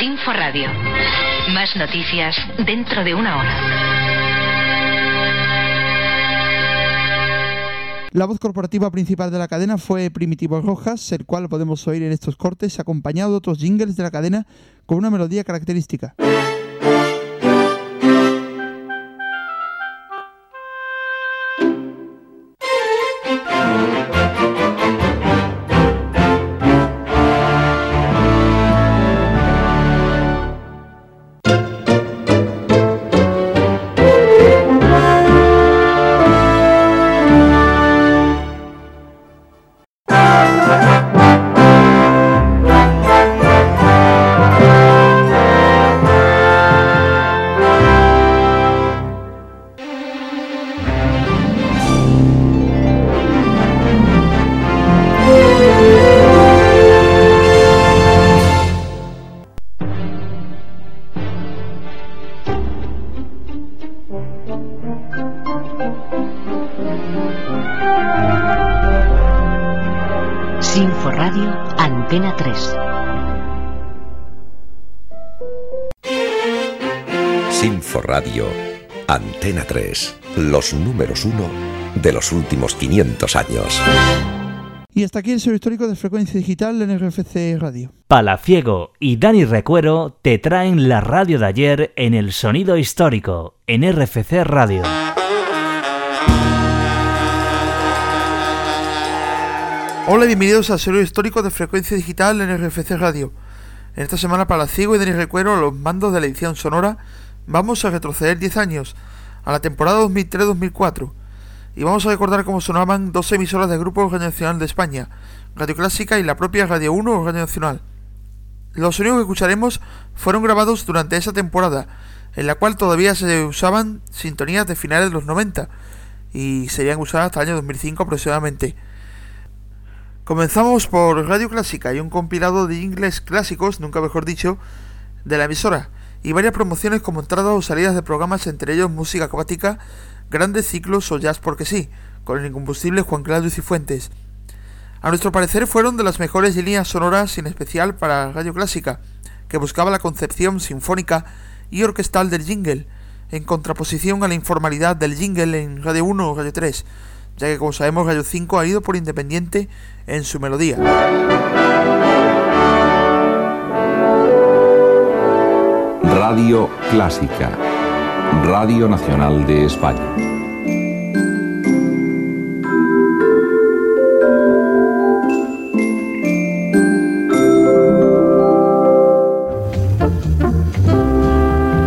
Sinfo Radio. Más noticias dentro de una hora.
La voz corporativa principal de la cadena fue Primitivo Rojas, el cual podemos oír en estos cortes, acompañado de otros jingles de la cadena con una melodía característica.
Antena 3.
Los números 1 de los últimos 500 años.
Y hasta aquí el sello histórico de frecuencia digital en RFC Radio.
Palaciego y Dani Recuero te traen la radio de ayer en el sonido histórico en RFC Radio.
Hola y bienvenidos al sello histórico de frecuencia digital en RFC Radio. En esta semana Palaciego y Dani Recuero los mandos de la edición sonora vamos a retroceder 10 años a la temporada 2003-2004 y vamos a recordar cómo sonaban dos emisoras del Grupo Radio Nacional de España, Radio Clásica y la propia Radio 1 o Radio Nacional. Los sonidos que escucharemos fueron grabados durante esa temporada, en la cual todavía se usaban sintonías de finales de los 90 y serían usadas hasta el año 2005 aproximadamente. Comenzamos por Radio Clásica y un compilado de inglés clásicos, nunca mejor dicho, de la emisora, y varias promociones como entradas o salidas de programas, entre ellos música acuática, grandes ciclos o jazz porque sí, con el incombustible Juan Claudio Cifuentes. A nuestro parecer fueron de las mejores líneas sonoras, en especial para Radio Clásica, que buscaba la concepción sinfónica y orquestal del jingle, en contraposición a la informalidad del jingle en Radio 1 o Radio 3, ya que como sabemos Radio 5 ha ido por independiente en su melodía.
Radio Clásica, Radio Nacional de España.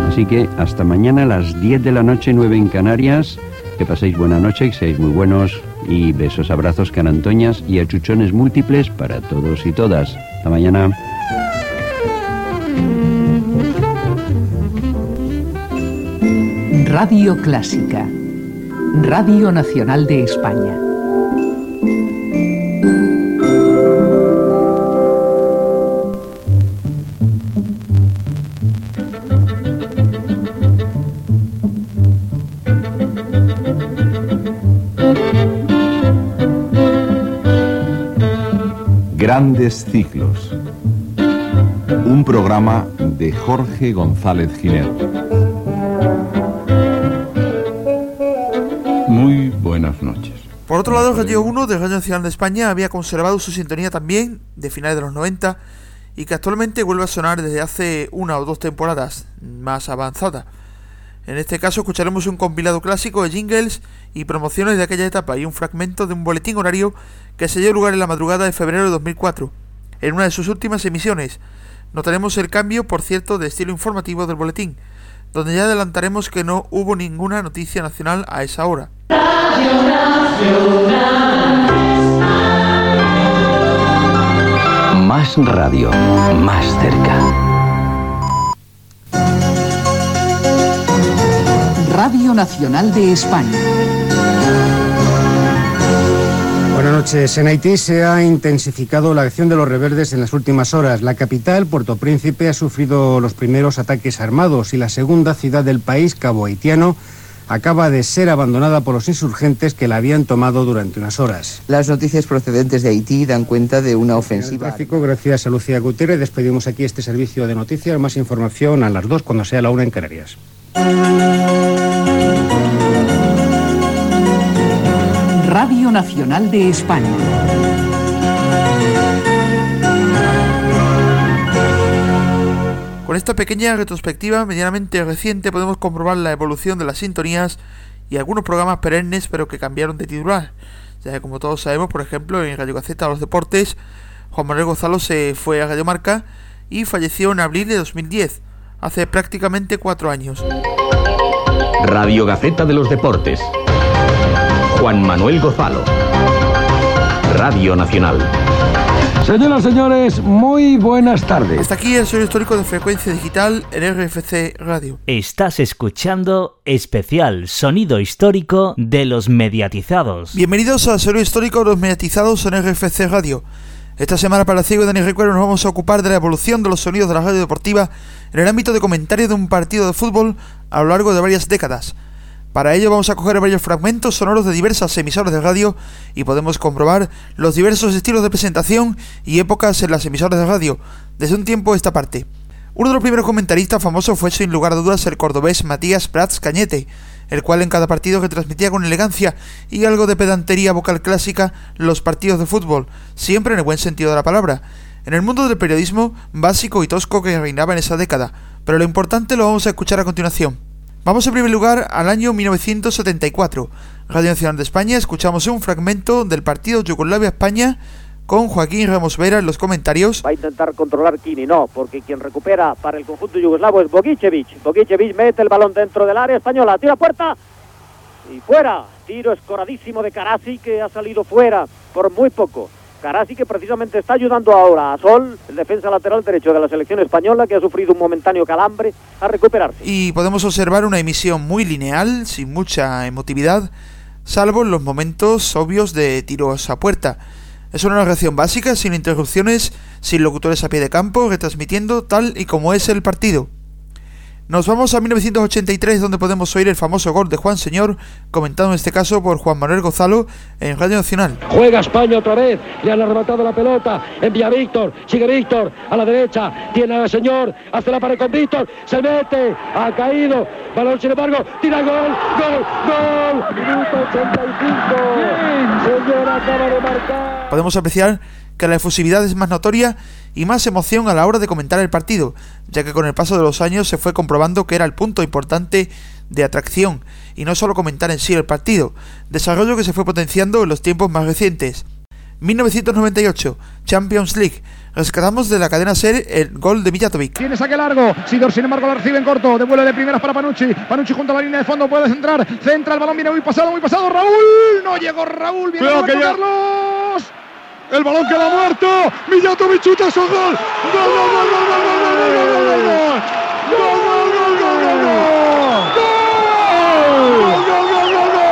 Así que hasta mañana a las 10 de la noche, 9 en Canarias. Que paséis buena noche, que seáis muy buenos y besos, abrazos, canantoñas y achuchones múltiples para todos y todas. Hasta mañana.
Radio Clásica. Radio Nacional de España.
Grandes Ciclos. Un programa de Jorge González Giner.
Buenas noches.
Por otro lado, Radio 1 de Radio Nacional de España había conservado su sintonía también de finales de los 90 y que actualmente vuelve a sonar desde hace una o dos temporadas más avanzada. En este caso escucharemos un compilado clásico de jingles y promociones de aquella etapa y un fragmento de un boletín horario que se dio lugar en la madrugada de febrero de 2004, en una de sus últimas emisiones. Notaremos el cambio, por cierto, de estilo informativo del boletín, donde ya adelantaremos que no hubo ninguna noticia nacional a esa hora.
Más radio, más cerca.
Radio Nacional de España.
Buenas noches. En Haití se ha intensificado la acción de los rebeldes en las últimas horas. La capital, Puerto Príncipe, ha sufrido los primeros ataques armados y la segunda ciudad del país, Cabo Haitiano, acaba de ser abandonada por los insurgentes que la habían tomado durante unas horas.
Las noticias procedentes de Haití dan cuenta de una
El
ofensiva.
tráfico, gracias a Lucía Gutiérrez, despedimos aquí este servicio de noticias. Más información a las dos cuando sea la una en Canarias.
Radio Nacional de España.
Con esta pequeña retrospectiva medianamente reciente podemos comprobar la evolución de las sintonías y algunos programas perennes pero que cambiaron de titular. Ya que como todos sabemos, por ejemplo, en Radio Gaceta Los Deportes, Juan Manuel Gonzalo se fue a Radio Marca y falleció en abril de 2010, hace prácticamente cuatro años.
Radio Gaceta de los Deportes. Juan Manuel Gozalo. Radio Nacional.
Señoras, señores, muy buenas tardes.
Hasta aquí el sonido histórico de frecuencia digital en RFC Radio.
Estás escuchando especial sonido histórico de los mediatizados.
Bienvenidos al sonido histórico de los mediatizados en RFC Radio. Esta semana para Ciego y Dani Recuerdo nos vamos a ocupar de la evolución de los sonidos de la radio deportiva en el ámbito de comentario de un partido de fútbol a lo largo de varias décadas. Para ello vamos a coger varios fragmentos sonoros de diversas emisoras de radio y podemos comprobar los diversos estilos de presentación y épocas en las emisoras de radio desde un tiempo a esta parte. Uno de los primeros comentaristas famosos fue sin lugar a dudas el cordobés Matías Prats Cañete, el cual en cada partido retransmitía con elegancia y algo de pedantería vocal clásica los partidos de fútbol, siempre en el buen sentido de la palabra, en el mundo del periodismo básico y tosco que reinaba en esa década, pero lo importante lo vamos a escuchar a continuación. Vamos en primer lugar al año 1974. Radio Nacional de España escuchamos un fragmento del partido Yugoslavia-España con Joaquín Ramos Vera en los comentarios.
Va a intentar controlar Kini, no, porque quien recupera para el conjunto yugoslavo es Bogicevic. Bogicevic mete el balón dentro del área española, tira puerta y fuera. Tiro escoradísimo de Karasi que ha salido fuera por muy poco. Carasi que precisamente está ayudando ahora a Sol, el defensa lateral derecho de la selección española que ha sufrido un momentáneo calambre, a recuperarse.
Y podemos observar una emisión muy lineal, sin mucha emotividad, salvo en los momentos obvios de tiros a puerta. Es una narración básica, sin interrupciones, sin locutores a pie de campo, retransmitiendo tal y como es el partido. Nos vamos a 1983 donde podemos oír el famoso gol de Juan Señor, comentado en este caso por Juan Manuel Gozalo en Radio Nacional.
Juega España otra vez, le han arrebatado la pelota, envía Víctor, sigue Víctor, a la derecha, tiene al Señor, hace la pared con Víctor, se mete, ha caído, balón sin embargo, tira gol, gol, gol, minuto 85, Señor acaba de marcar.
Podemos apreciar que la efusividad es más notoria y más emoción a la hora de comentar el partido, ya que con el paso de los años se fue comprobando que era el punto importante de atracción, y no solo comentar en sí el partido, desarrollo que se fue potenciando en los tiempos más recientes. 1998, Champions League. Rescatamos de la cadena SER el gol de Mijatovic.
Tiene saque largo. Sidor, sin embargo, la recibe en corto. Devuelve de primeras para Panucci. Panucci junto a la línea de fondo. Puede centrar. Centra el balón. Viene muy pasado, muy pasado. Raúl. No llegó Raúl. Viene
Cuidado que ya-
Carlos.
El balón queda muerto. Mijatovic chuta su gol. Gol, gol, gol, gol, gol, gol, gol, gol, gol, gol, gol. Gol, gol, gol, gol, gol, gol. Gol, gol, gol, gol, gol.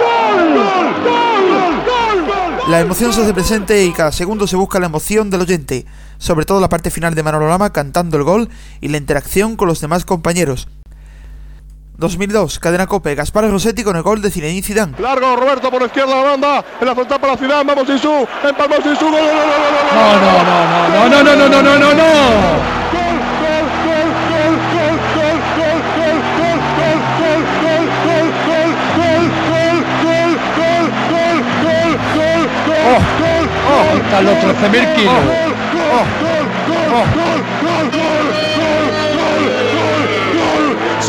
Gol, gol, gol, gol.
La emoción se hace presente y cada segundo se busca la emoción del oyente, sobre todo la parte final de Manolo Lama cantando el gol y la interacción con los demás compañeros. 2002, Cadena Cope, Gaspar Rossetti con el gol de Zinedine Zidane.
Largo, Roberto por la izquierda la banda. En la frontal para la ciudad. Vamos, Sisu. Empalmó Sisu. Gol, gol, gol, gol, gol, gol.
No, no, no, no, no, no, no, no, no, no, no. Oh, está el otro 13.000 kilos.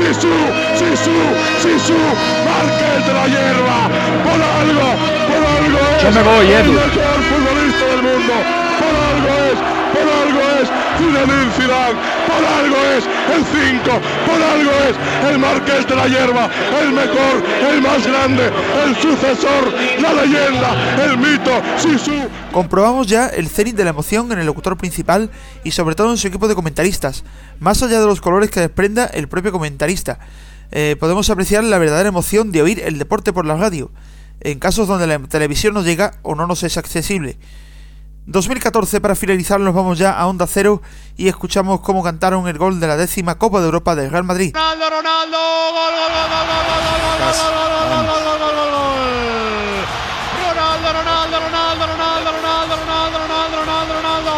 Sisu, Sisu, Sisu, Márquez de la hierba, por algo, por algo es.
Yo me voy, Edu.
El mejor futbolista del mundo, por algo es, es Zinedine Zidane, por algo es el 5, por algo es el Marqués de la hierba, el mejor, el más grande, el sucesor, la leyenda, el mito, Sisu.
Comprobamos ya el cenit de la emoción en el locutor principal y sobre todo en su equipo de comentaristas, más allá de los colores que desprenda el propio comentarista. Eh, podemos apreciar la verdadera emoción de oír el deporte por la radio, en casos donde la televisión no llega o no nos es accesible. 2014 para finalizar nos vamos ya a Onda Cero y escuchamos cómo cantaron el gol de la décima Copa de Europa del Real Madrid.
Ronaldo, Ronaldo. Ronaldo, Ronaldo, Ronaldo, Ronaldo, Ronaldo, Ronaldo, Ronaldo, Ronaldo, Ronaldo.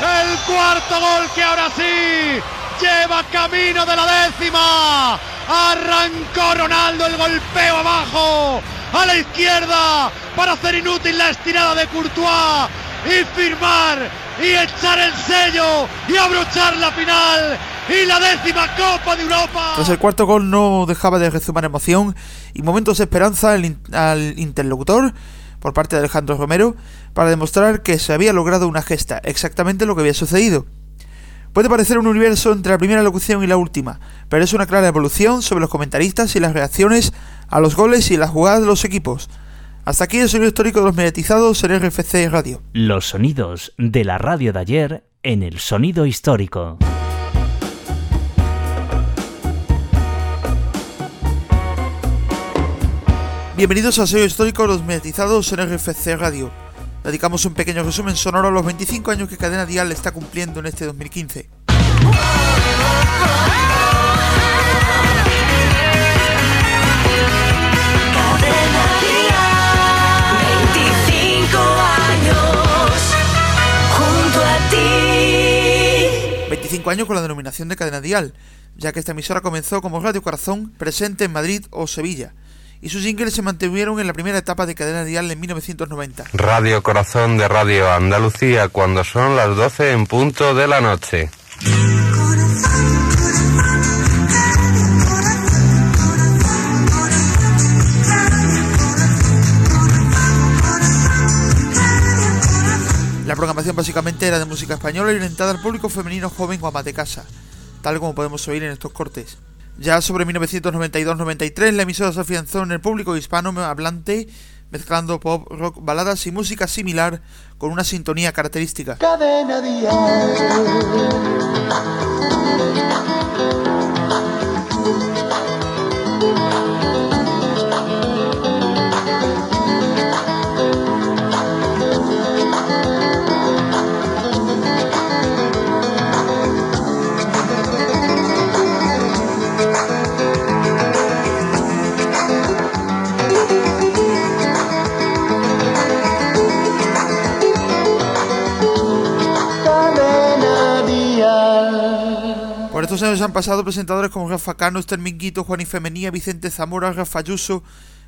El cuarto gol que ahora sí lleva camino de la décima. Arrancó Ronaldo el golpeo abajo a la izquierda para hacer inútil la estirada de Courtois y firmar y echar el sello y abrochar la final y la décima Copa de Europa.
Tras el cuarto gol no dejaba de rezumar emoción y momentos de esperanza al, al interlocutor por parte de Alejandro Romero para demostrar que se había logrado una gesta, exactamente lo que había sucedido. Puede parecer un universo entre la primera locución y la última, pero es una clara evolución sobre los comentaristas y las reacciones a los goles y las jugadas de los equipos. Hasta aquí el sonido histórico de los mediatizados en RFC Radio.
Los sonidos de la radio de ayer en el sonido histórico.
Bienvenidos al sonido histórico de los mediatizados en RFC Radio. Dedicamos un pequeño resumen sonoro a los 25 años que Cadena Dial está cumpliendo en este 2015. 25 años con la denominación de Cadena Dial, ya que esta emisora comenzó como Radio Corazón, presente en Madrid o Sevilla, y sus jingles se mantuvieron en la primera etapa de Cadena Dial en 1990.
Radio Corazón de Radio Andalucía cuando son las 12 en punto de la noche.
La programación básicamente era de música española y orientada al público femenino joven o ama de casa, tal como podemos oír en estos cortes. Ya sobre 1992-93 la emisora se afianzó en el público hispano hablante mezclando pop, rock, baladas y música similar con una sintonía característica. Estos años han pasado presentadores como Rafa Cano, Esther Minguito, Juan y Femenía, Vicente Zamora, Rafa Ayuso,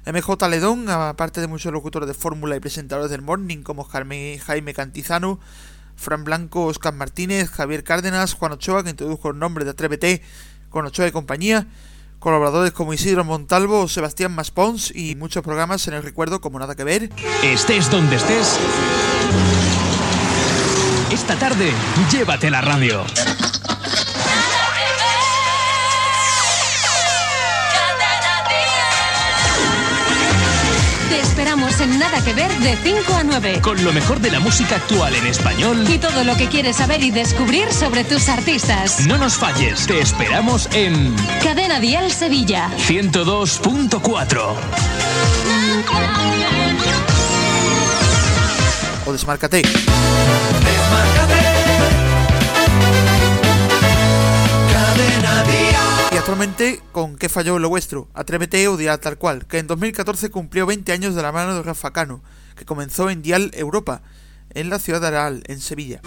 MJ Ledón, aparte de muchos locutores de fórmula y presentadores del Morning como Jaime, Cantizano, Fran Blanco, Oscar Martínez, Javier Cárdenas, Juan Ochoa, que introdujo el nombre de Atrévete con Ochoa y compañía, colaboradores como Isidro Montalvo, Sebastián Maspons y muchos programas en el recuerdo como Nada que Ver.
Estés donde estés. Esta tarde, llévate la radio.
En Nada que Ver de 5 a 9.
Con lo mejor de la música actual en español.
Y todo lo que quieres saber y descubrir sobre tus artistas.
No nos falles, te esperamos en
Cadena Dial Sevilla.
102.4.
O Desmárcate. Y actualmente, ¿con qué falló lo vuestro? Atrévete o Dial Tal Cual, que en 2014 cumplió 20 años de la mano de Rafa Cano, que comenzó en Dial Europa, en la ciudad de Aral, en Sevilla.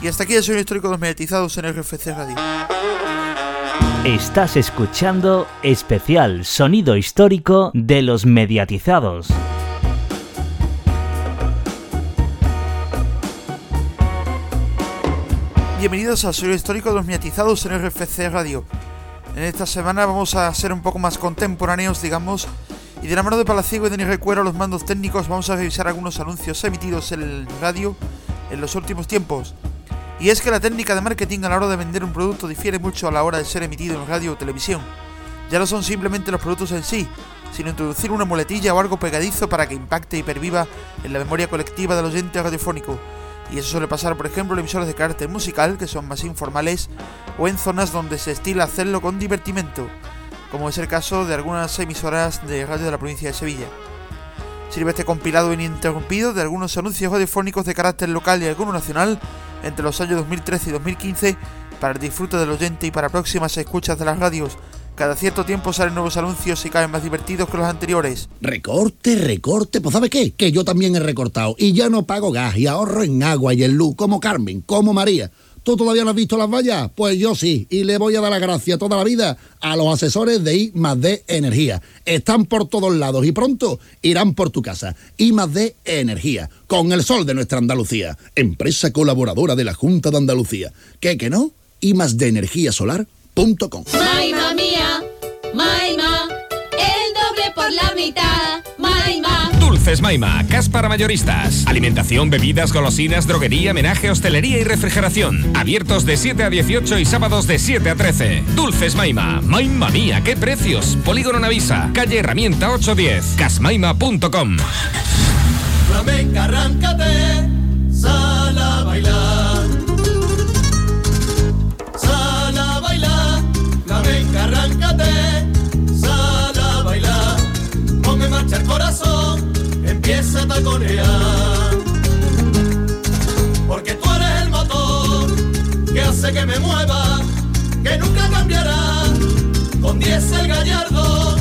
Y hasta aquí el sonido histórico de los mediatizados en RFC Radio.
Estás escuchando especial sonido histórico de los mediatizados.
Bienvenidos al sonido histórico de los mediatizados en RFC Radio. En esta semana vamos a ser un poco más contemporáneos, digamos, y de la mano de Palaciego y de Recuero, los mandos técnicos, vamos a revisar algunos anuncios emitidos en el radio en los últimos tiempos. Y es que la técnica de marketing a la hora de vender un producto difiere mucho a la hora de ser emitido en radio o televisión. Ya no son simplemente los productos en sí, sino introducir una muletilla o algo pegadizo para que impacte y perviva en la memoria colectiva del oyente radiofónico. Y eso suele pasar, por ejemplo, en emisoras de carácter musical, que son más informales, o en zonas donde se estila hacerlo con divertimento, como es el caso de algunas emisoras de radio de la provincia de Sevilla. Sirve este compilado ininterrumpido de algunos anuncios radiofónicos de carácter local y alguno nacional entre los años 2013 y 2015 para el disfrute del oyente y para próximas escuchas de las radios. Cada cierto tiempo salen nuevos anuncios y caen más divertidos que los anteriores.
Recorte, recorte, pues ¿sabe qué? Que yo también he recortado y ya no pago gas y ahorro en agua y en luz, como Carmen, como María. ¿Tú todavía no has visto las vallas? Pues yo sí, y le voy a dar la gracia toda la vida a los asesores de I más D Energía. Están por todos lados y pronto irán por tu casa. I más D Energía, con el sol de nuestra Andalucía, empresa colaboradora de la Junta de Andalucía. ¿Qué que no? I más Energía
mía,
Dulces Maima, cas para mayoristas. Alimentación, bebidas, golosinas, droguería, menaje, hostelería y refrigeración. Abiertos de 7 a 18 y sábados de 7 a 13. Dulces Maima, Maima mía, qué precios. Polígono Navisa, calle Herramienta 810, casmaima.com.
Flamenca, arráncate, sal a bailar. Porque tú eres el motor que hace que me mueva, que nunca cambiará. Con 10 el gallardo.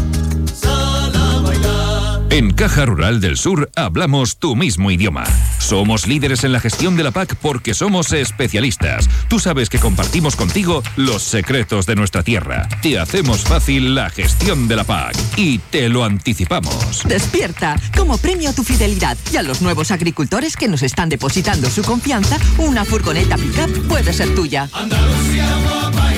En Caja Rural del Sur hablamos tu mismo idioma. Somos líderes en la gestión de la PAC porque somos especialistas. Tú sabes que compartimos contigo los secretos de nuestra tierra. Te hacemos fácil la gestión de la PAC y te lo anticipamos.
Despierta. Como premio a tu fidelidad y a los nuevos agricultores que nos están depositando su confianza, una furgoneta pickup puede ser tuya.
Andalucía, guapa,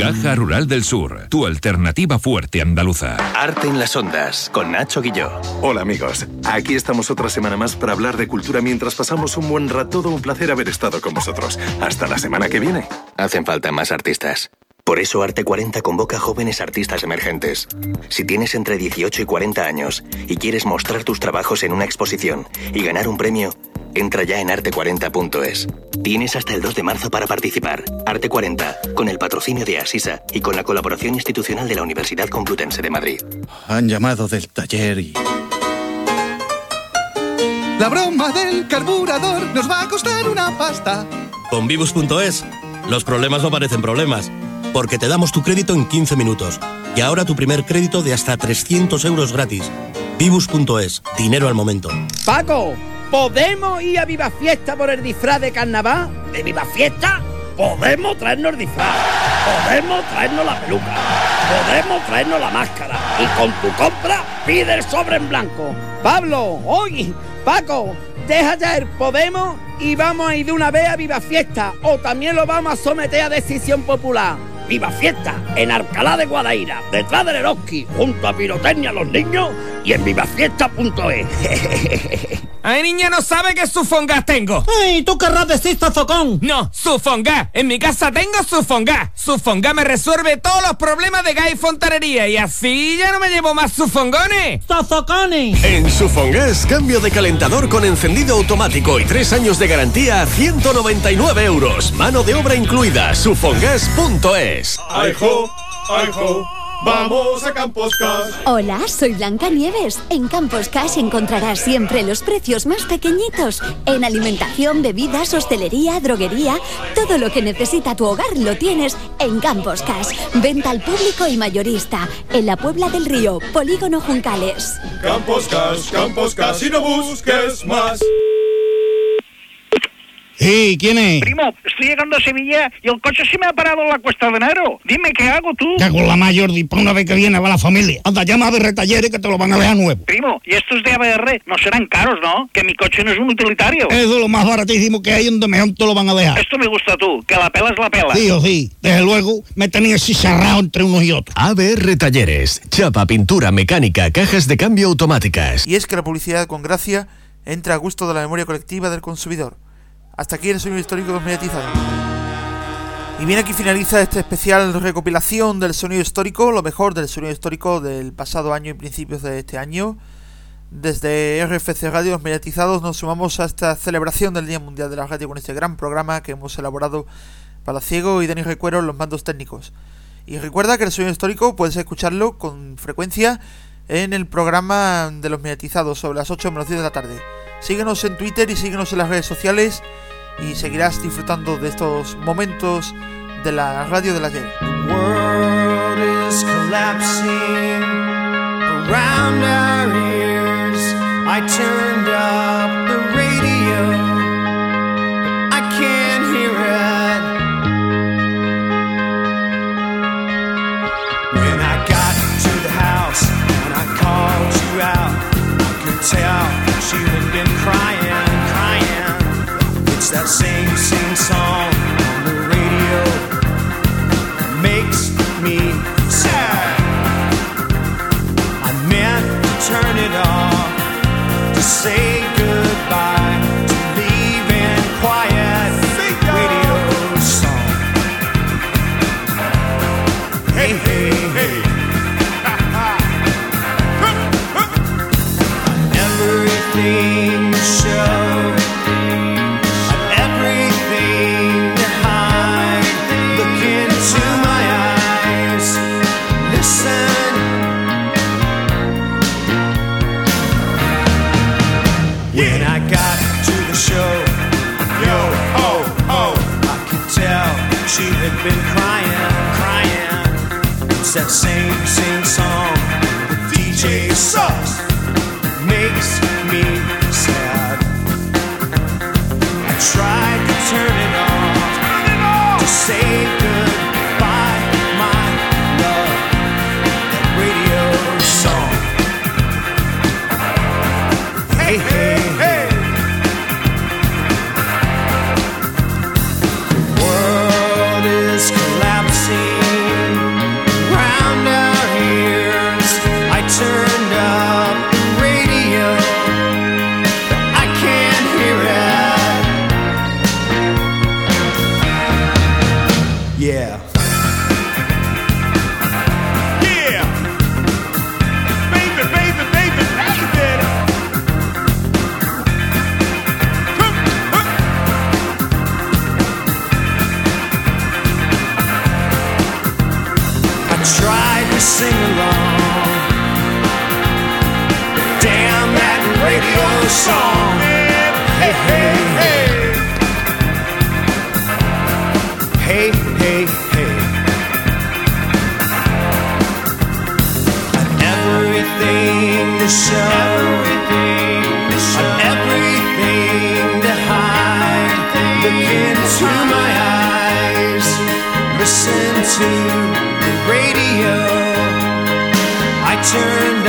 Caja Rural del Sur, tu alternativa fuerte andaluza.
Arte en las ondas, con Nacho Guilló.
Hola amigos, aquí estamos otra semana más para hablar de cultura mientras pasamos un buen rato. Todo un placer haber estado con vosotros. Hasta la semana que viene.
Hacen falta más artistas. Por eso Arte 40 convoca a jóvenes artistas emergentes. Si tienes entre 18 y 40 años y quieres mostrar tus trabajos en una exposición y ganar un premio, entra ya en arte40.es. Tienes hasta el 2 de marzo para participar. Arte 40, con el patrocinio de Asisa y con la colaboración institucional de la Universidad Complutense de Madrid.
Han llamado del taller y...
La broma del carburador nos va a costar una pasta.
Con Vivus.es, los problemas no parecen problemas, porque te damos tu crédito en 15 minutos. Y ahora tu primer crédito de hasta 300 euros gratis. Vivus.es, dinero al momento.
Paco, ¿podemos ir a Viva Fiesta por el disfraz de carnaval? ¿De Viva Fiesta? Podemos traernos el disfraz, podemos traernos la peluca, podemos traernos la máscara y con tu compra pide el sobre en blanco. Pablo, oye, Paco, deja ya el Podemos y vamos a ir de una vez a Viva Fiesta o también lo vamos a someter a decisión popular. Viva Fiesta en Alcalá de Guadaira, detrás del Eroski, junto a Pirotecnia los niños y en vivafiesta.es.
Ay, niña, no sabe qué sufongas tengo.
Ay, tú querrás decir sofocón.
No, sufongas. En mi casa tengo sufongas. Sufongas me resuelve todos los problemas de gas y fontanería y así ya no me llevo más sufongones.
Sofocones.
En Sufongas, cambio de calentador con encendido automático y tres años de garantía a 199 euros. Mano de obra incluida. Sufongas.es.
¡Ay, jo! ¡Ay, jo! ¡Vamos a Campos Cash!
Hola, soy Blanca Nieves. En Campos Cash encontrarás siempre los precios más pequeñitos. En alimentación, bebidas, hostelería, droguería, todo lo que necesita tu hogar lo tienes en Campos Cash. Venta al público y mayorista. En la Puebla del Río, Polígono Juncales.
Campos Cash, Campos Cash y no busques más.
Sí, ¿quién es?
Primo, estoy llegando a Sevilla y el coche se me ha parado en la cuesta de enero. Dime, ¿qué hago tú?
Ya con la mayor y para una vez que viene va la familia. Anda, llama a BR Talleres que te lo van a dejar nuevo.
Primo, y estos de ABR no serán caros, ¿no? Que mi coche no es un utilitario.
Eso es lo más baratísimo que hay donde mejor te lo van a dejar.
Esto me gusta tú, que la pela es la pela.
Sí o sí, desde luego me tenía así cerrado entre unos y otros.
ABR Talleres, chapa, pintura, mecánica, cajas de cambio automáticas.
Y es que la publicidad con gracia entra a gusto de la memoria colectiva del consumidor. Hasta aquí el sonido histórico mediatizado. Y bien, aquí finaliza esta especial recopilación del sonido histórico, lo mejor del sonido histórico del pasado año y principios de este año. Desde RFC Radio, los mediatizados, nos sumamos a esta celebración del Día Mundial de la Radio con este gran programa que hemos elaborado para Ciego y Dani Recuero los mandos técnicos. Y recuerda que el sonido histórico puedes escucharlo con frecuencia en el programa de los mediatizados sobre las 8 menos 10 de la tarde. Síguenos en Twitter y síguenos en las redes sociales y seguirás disfrutando de estos momentos de la radio del ayer.
world that same, same song. The DJ sucks, radio. I turned